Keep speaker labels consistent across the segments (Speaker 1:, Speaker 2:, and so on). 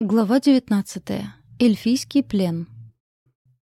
Speaker 1: Глава 19. Эльфийский плен.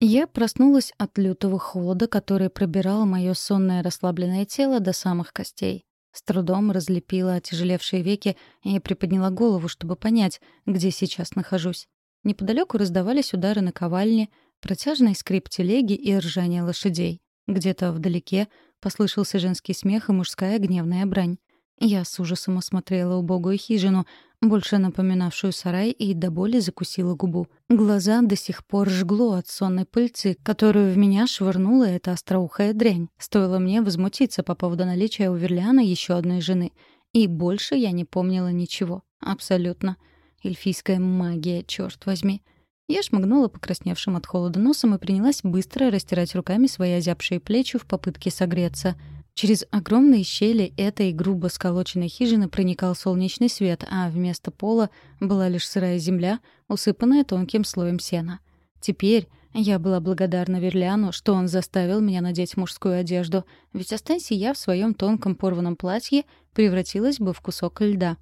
Speaker 1: Я проснулась от лютого холода, который пробирал мое сонное расслабленное тело до самых костей. С трудом разлепила отяжелевшие веки и приподняла голову, чтобы понять, где сейчас нахожусь. Неподалеку раздавались удары на ковальне, протяжный скрип телеги и ржание лошадей. Где-то вдалеке послышался женский смех и мужская гневная брань. Я с ужасом осмотрела убогую хижину, больше напоминавшую сарай, и до боли закусила губу. Глаза до сих пор жгло от сонной пыльцы, которую в меня швырнула эта остроухая дрянь. Стоило мне возмутиться по поводу наличия у Верлиана еще одной жены. И больше я не помнила ничего. Абсолютно. Эльфийская магия, черт возьми. Я шмыгнула покрасневшим от холода носом и принялась быстро растирать руками свои озябшие плечи в попытке согреться — Через огромные щели этой грубо сколоченной хижины проникал солнечный свет, а вместо пола была лишь сырая земля, усыпанная тонким слоем сена. Теперь я была благодарна Верлиану, что он заставил меня надеть мужскую одежду, ведь останься я в своем тонком порванном платье, превратилась бы в кусок льда.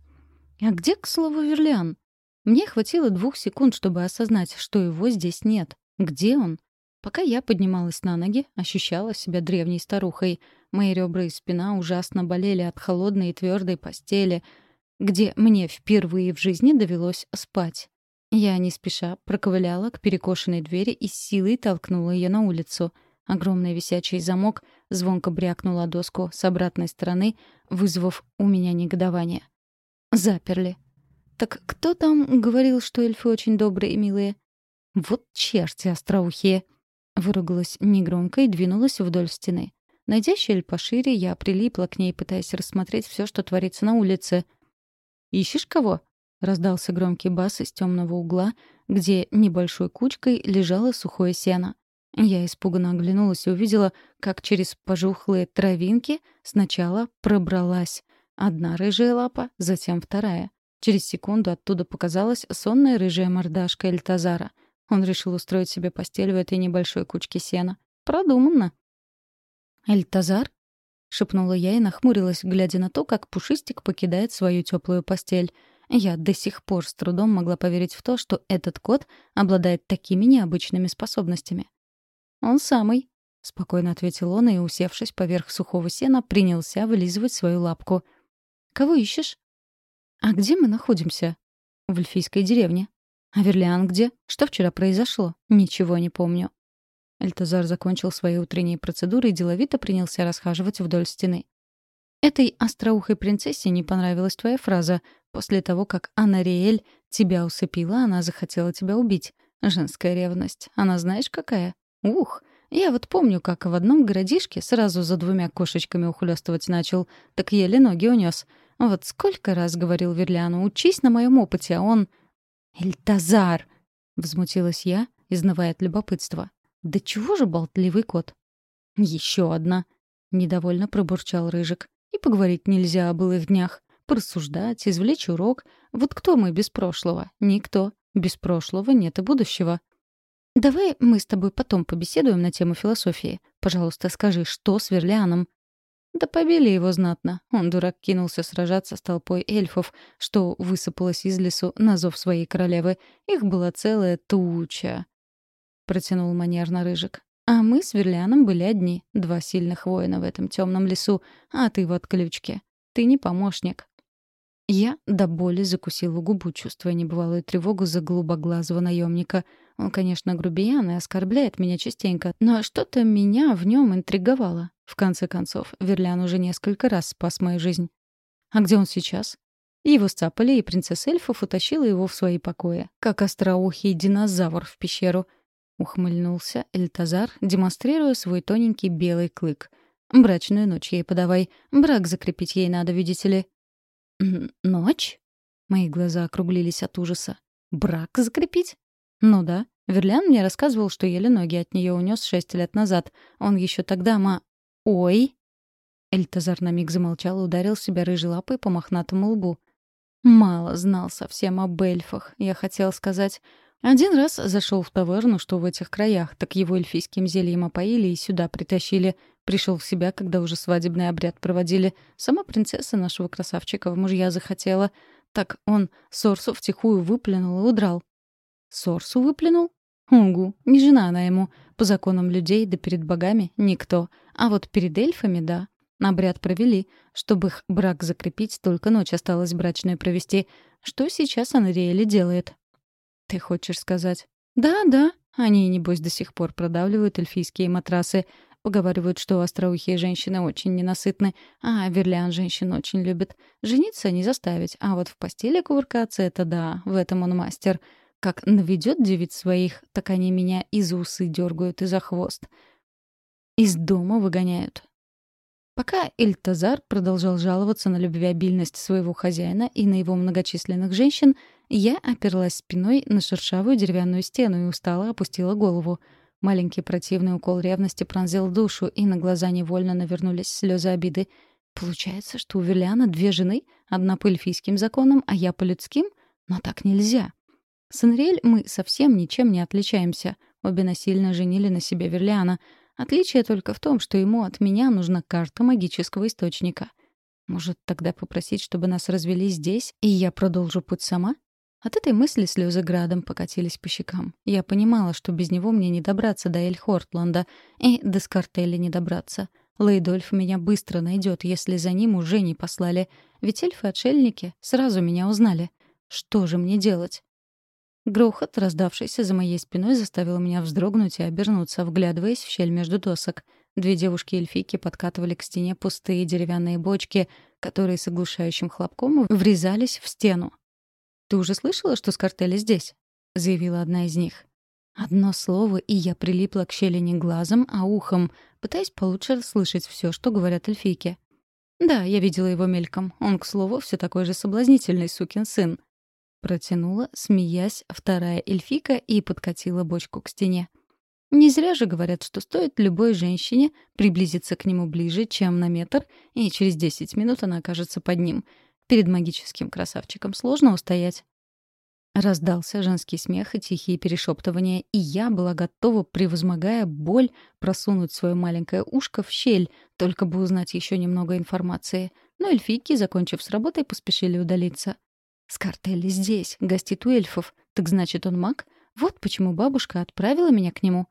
Speaker 1: А где, к слову, Верлиан? Мне хватило двух секунд, чтобы осознать, что его здесь нет. Где он? Пока я поднималась на ноги, ощущала себя древней старухой. Мои ребра и спина ужасно болели от холодной и твердой постели, где мне впервые в жизни довелось спать. Я не спеша проковыляла к перекошенной двери и силой толкнула ее на улицу. Огромный висячий замок звонко брякнул о доску с обратной стороны, вызвав у меня негодование. Заперли. Так кто там говорил, что эльфы очень добрые и милые? Вот черти остроухие. Выругалась негромко и двинулась вдоль стены. Найдя щель пошире, я прилипла к ней, пытаясь рассмотреть все, что творится на улице. «Ищешь кого?» — раздался громкий бас из темного угла, где небольшой кучкой лежало сухое сено. Я испуганно оглянулась и увидела, как через пожухлые травинки сначала пробралась одна рыжая лапа, затем вторая. Через секунду оттуда показалась сонная рыжая мордашка Эльтазара — он решил устроить себе постель в этой небольшой кучке сена. Продуманно. «Эльтазар?» — шепнула я и нахмурилась, глядя на то, как Пушистик покидает свою теплую постель. Я до сих пор с трудом могла поверить в то, что этот кот обладает такими необычными способностями. «Он самый», — спокойно ответил он и, усевшись поверх сухого сена, принялся вылизывать свою лапку. «Кого ищешь?» «А где мы находимся?» «В эльфийской деревне», «А Верлиан где? Что вчера произошло? Ничего не помню». Эльтазар закончил свои утренние процедуры и деловито принялся расхаживать вдоль стены. «Этой остроухой принцессе не понравилась твоя фраза. После того, как Анариэль тебя усыпила, она захотела тебя убить. Женская ревность. Она знаешь какая? Ух! Я вот помню, как в одном городишке сразу за двумя кошечками ухлёстывать начал, так еле ноги унес. Вот сколько раз говорил Верлиану, учись на моем опыте, а он... «Эльтазар!» — взмутилась я, изнывая от любопытства. «Да чего же болтливый кот?» «Еще одна!» — недовольно пробурчал Рыжик. «И поговорить нельзя о былых днях. Порассуждать, извлечь урок. Вот кто мы без прошлого? Никто. Без прошлого нет и будущего». «Давай мы с тобой потом побеседуем на тему философии. Пожалуйста, скажи, что с Верлианом?» Да побили его знатно. Он, дурак, кинулся сражаться с толпой эльфов, что высыпалось из лесу на зов своей королевы. Их была целая туча. Протянул манерно Рыжик. А мы с Верляном были одни, два сильных воина в этом темном лесу, а ты в отключке. Ты не помощник. Я до боли закусила губу, чувствуя небывалую тревогу за голубоглазого наемника. Он, конечно, грубиян и оскорбляет меня частенько, но что-то меня в нем интриговало. В конце концов, Верлян уже несколько раз спас мою жизнь. А где он сейчас? Его сцапали, и принцесса эльфов утащила его в свои покои, как остроухий динозавр в пещеру. Ухмыльнулся Эльтазар, демонстрируя свой тоненький белый клык. «Брачную ночь ей подавай. Брак закрепить ей надо, видите ли». «Ночь?» Мои глаза округлились от ужаса. «Брак закрепить?» «Ну да. Верлян мне рассказывал, что еле ноги от нее унес шесть лет назад. Он еще тогда ма... Ой!» Эльтазар на миг замолчал и ударил себя рыжей лапой по мохнатому лбу. «Мало знал совсем об эльфах, я хотел сказать. Один раз зашел в таверну, что в этих краях, так его эльфийским зельем опоили и сюда притащили. Пришел в себя, когда уже свадебный обряд проводили. Сама принцесса нашего красавчика в мужья захотела. Так он Сорсу втихую выплюнул и удрал. Сорсу выплюнул? Угу, не жена она ему. По законам людей да перед богами никто. А вот перед эльфами — да. Обряд провели. Чтобы их брак закрепить, только ночь осталось брачную провести. Что сейчас Анриэли делает? Ты хочешь сказать? Да, да. Они, небось, до сих пор продавливают эльфийские матрасы. Поговаривают, что остроухие женщины очень ненасытны, а Верлиан женщин очень любит. Жениться не заставить, а вот в постели кувыркаться — это да, в этом он мастер. Как наведет девиц своих, так они меня из усы дергают и за хвост. Из дома выгоняют. Пока Эльтазар продолжал жаловаться на любвеобильность своего хозяина и на его многочисленных женщин, я оперлась спиной на шершавую деревянную стену и устало опустила голову — Маленький противный укол ревности пронзил душу, и на глаза невольно навернулись слезы обиды. Получается, что у Верлиана две жены, одна по эльфийским законам, а я по людским? Но так нельзя. С Энриэль мы совсем ничем не отличаемся. Обе насильно женили на себе Верлиана. Отличие только в том, что ему от меня нужна карта магического источника. Может, тогда попросить, чтобы нас развели здесь, и я продолжу путь сама? От этой мысли слезы градом покатились по щекам. Я понимала, что без него мне не добраться до Эльхортланда, и до Скартелли не добраться. Лейдольф меня быстро найдет, если за ним уже не послали. Ведь эльфы-отшельники сразу меня узнали. Что же мне делать? Грохот, раздавшийся за моей спиной, заставил меня вздрогнуть и обернуться, вглядываясь в щель между досок. Две девушки-эльфийки подкатывали к стене пустые деревянные бочки, которые с оглушающим хлопком врезались в стену. «Ты уже слышала, что Скартелли здесь?» — заявила одна из них. Одно слово, и я прилипла к щели не глазом, а ухом, пытаясь получше расслышать все, что говорят эльфийки. «Да, я видела его мельком. Он, к слову, все такой же соблазнительный сукин сын». Протянула, смеясь, вторая эльфийка и подкатила бочку к стене. Не зря же говорят, что стоит любой женщине приблизиться к нему ближе, чем на метр, и через десять минут она окажется под ним — Перед магическим красавчиком сложно устоять. Раздался женский смех и тихие перешептывания, и я была готова, превозмогая боль, просунуть свое маленькое ушко в щель, только бы узнать еще немного информации. Но эльфийки, закончив с работой, поспешили удалиться. «Скартелли здесь, гостит у эльфов. Так значит, он маг? Вот почему бабушка отправила меня к нему».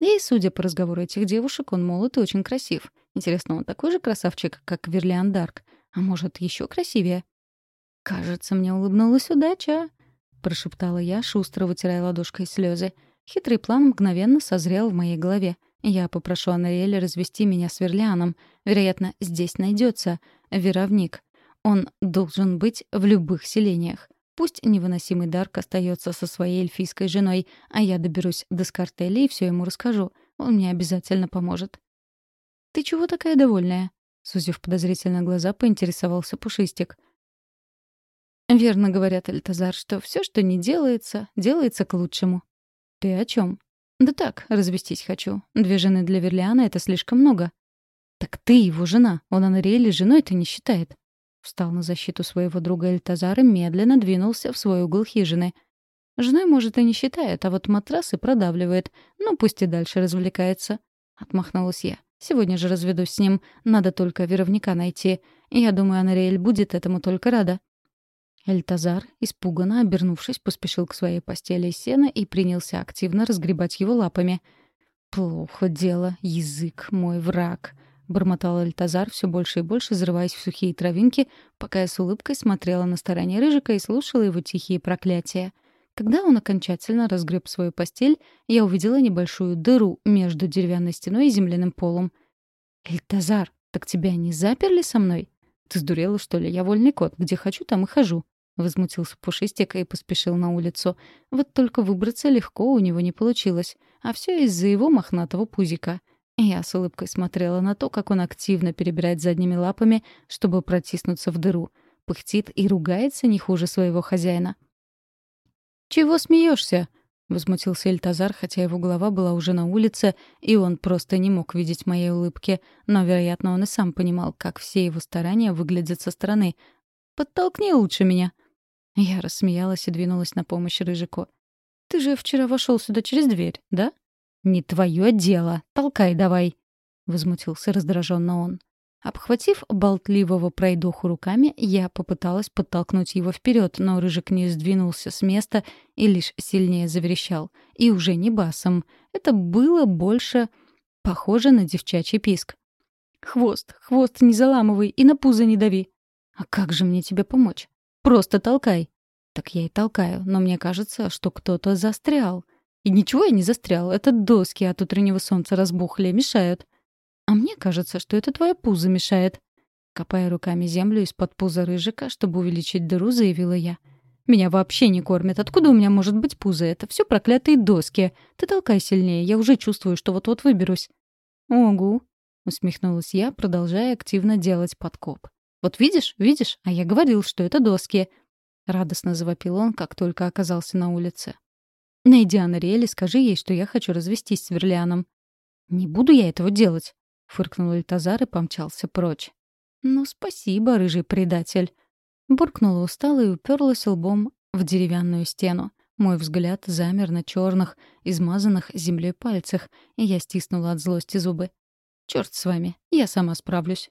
Speaker 1: И, судя по разговору этих девушек, он молод и очень красив. Интересно, он такой же красавчик, как Верлиан Дарк? А может, еще красивее? «Кажется, мне улыбнулась удача», — прошептала я, шустро вытирая ладошкой слезы. Хитрый план мгновенно созрел в моей голове. Я попрошу Анариэля развести меня с Верлианом. Вероятно, здесь найдется веровник. Он должен быть в любых селениях. Пусть невыносимый Дарк остается со своей эльфийской женой, а я доберусь до Скартелли и все ему расскажу. Он мне обязательно поможет. «Ты чего такая довольная?» Сузив подозрительно глаза, поинтересовался Пушистик. «Верно говорят, Альтазар, что все, что не делается, делается к лучшему». «Ты о чем? «Да так, развестись хочу. Две жены для Верлиана — это слишком много». «Так ты его жена. Он Анриэли женой-то не считает». Встал на защиту своего друга Эльтазар и медленно двинулся в свой угол хижины. «Женой, может, и не считает, а вот матрасы продавливает. Ну, пусть и дальше развлекается». Отмахнулась я. Сегодня же разведусь с ним. Надо только веровника найти. Я думаю, Анариэль будет этому только рада». Эльтазар, испуганно обернувшись, поспешил к своей постели из сена и принялся активно разгребать его лапами. «Плохо дело, язык мой враг», — бормотал Эльтазар, все больше и больше взрываясь в сухие травинки, пока я с улыбкой смотрела на стороне Рыжика и слушала его тихие проклятия. Когда он окончательно разгреб свою постель, я увидела небольшую дыру между деревянной стеной и земляным полом. «Эльтазар, так тебя не заперли со мной? Ты сдурела, что ли? Я вольный кот. Где хочу, там и хожу». Возмутился Пушистик и поспешил на улицу. Вот только выбраться легко у него не получилось. А все из-за его мохнатого пузика. Я с улыбкой смотрела на то, как он активно перебирает задними лапами, чтобы протиснуться в дыру. Пыхтит и ругается не хуже своего хозяина. «Чего смеешься?» — возмутился Эльтазар, хотя его голова была уже на улице, и он просто не мог видеть моей улыбки. Но, вероятно, он и сам понимал, как все его старания выглядят со стороны. «Подтолкни лучше меня». Я рассмеялась и двинулась на помощь Рыжику. «Ты же вчера вошел сюда через дверь, да?» «Не твое дело. Толкай давай», — возмутился раздраженно он. Обхватив болтливого пройдоху руками, я попыталась подтолкнуть его вперед, но Рыжик не сдвинулся с места и лишь сильнее заверещал. И уже не басом. Это было больше похоже на девчачий писк. «Хвост, хвост не заламывай и на пузо не дави». «А как же мне тебе помочь?» «Просто толкай». «Так я и толкаю, но мне кажется, что кто-то застрял». «И ничего я не застрял, это доски от утреннего солнца разбухли, мешают». «А мне кажется, что это твое пузо мешает». Копая руками землю из-под пуза рыжика, чтобы увеличить дыру, заявила я. «Меня вообще не кормят. Откуда у меня может быть пузо? Это все проклятые доски. Ты толкай сильнее, я уже чувствую, что вот-вот выберусь». «Огу», — усмехнулась я, продолжая активно делать подкоп. «Вот видишь, видишь? А я говорил, что это доски». Радостно завопил он, как только оказался на улице. «Найди Анриэль и скажи ей, что я хочу развестись с Верлианом». «Не буду я этого делать», — фыркнул Эльтазар и помчался прочь. «Ну, спасибо, рыжий предатель». Буркнула устало и уперлась лбом в деревянную стену. Мой взгляд замер на черных, измазанных землей пальцах, и я стиснула от злости зубы. «Черт с вами, я сама справлюсь».